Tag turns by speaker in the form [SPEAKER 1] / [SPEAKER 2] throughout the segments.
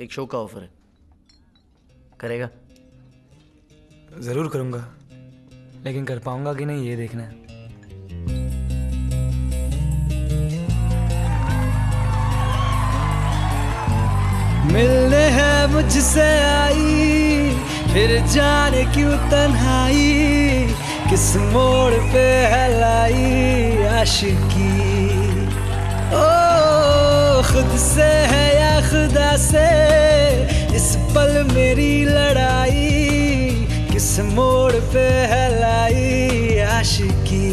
[SPEAKER 1] एक शो का ऑफ़र है। करेगा?
[SPEAKER 2] ज़रूर करूँगा। लेकिन कर पाऊँगा कि नहीं, ये देखना है। मिलने है मुझसे आई, फिर जाने क्यों तन्हाई? किस मोड़ पे है लाई आशिकी? ओ, खुद से खुदा से इस पल मेरी लड़ाई किस मोड़ पे है लाई आशिकी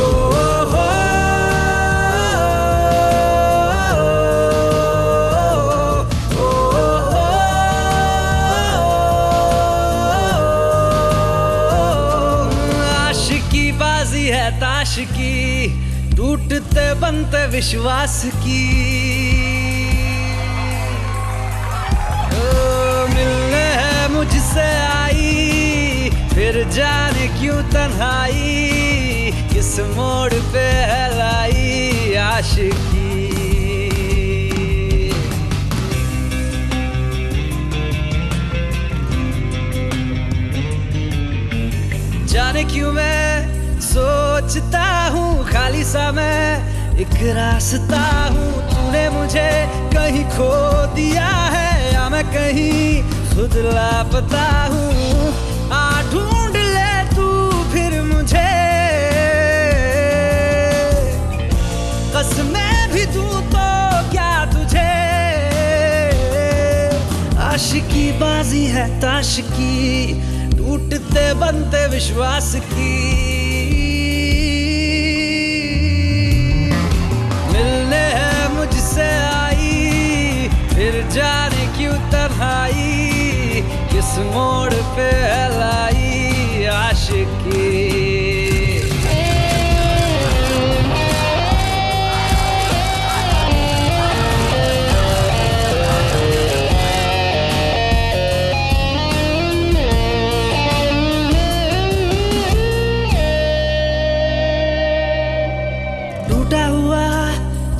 [SPEAKER 2] ओ, हो आशिकी बाजी है ताश की टूटते बनते विश्वास की। ओ, मिलने है मुझसे आई फिर जाने क्यों तन्हाई किस मोड़ पे है लाई आशिकी जाने क्यों मैं सोचता हूँ, खाली सा मैं एक रास्ता हूँ। तूने मुझे कहीं खो दिया है, या मैं कहीं खुद लापता हूँ? आ, ढूंढ ले तू फिर मुझे। कसमें भी दूँ तो क्या तुझे? आशिकी बाजी है ताश की, टूटते बनते विश्वास की। मोड़ पे लाई आशिकी टूटा हुआ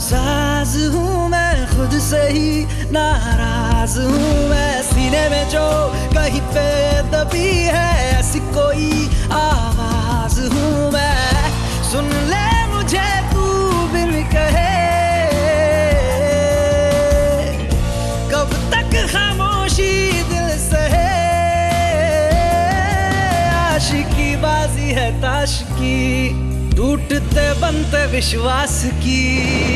[SPEAKER 2] साज हूँ मैं खुद से ही, नाराज़ हूँ मैं सीने में जो कहीं पे दबी है, ऐसी कोई आवाज़ हूँ मैं। सुन ले मुझे तू बिन कहे। कब तक खामोशी दिल सहे। आशिकी बाजी है ताश की, टूटते बनते विश्वास की।